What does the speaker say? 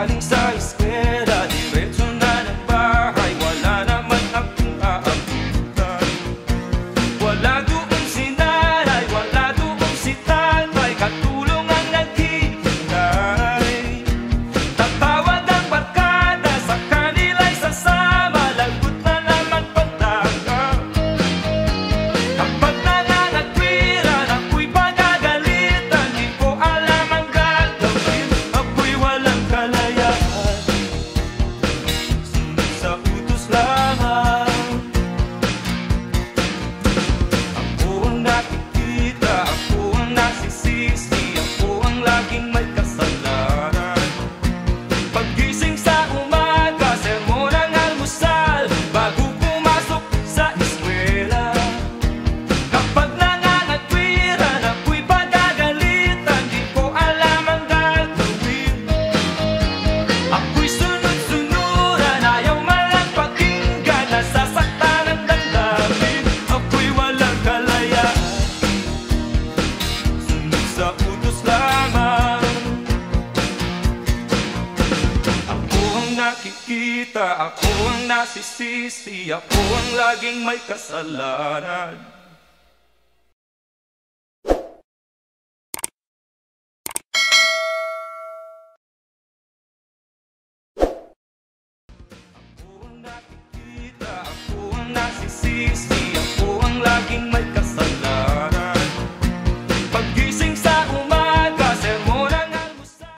darling. So nakikita. Ako ang nasisisi. Ako ang laging may kasalanan. Ako ang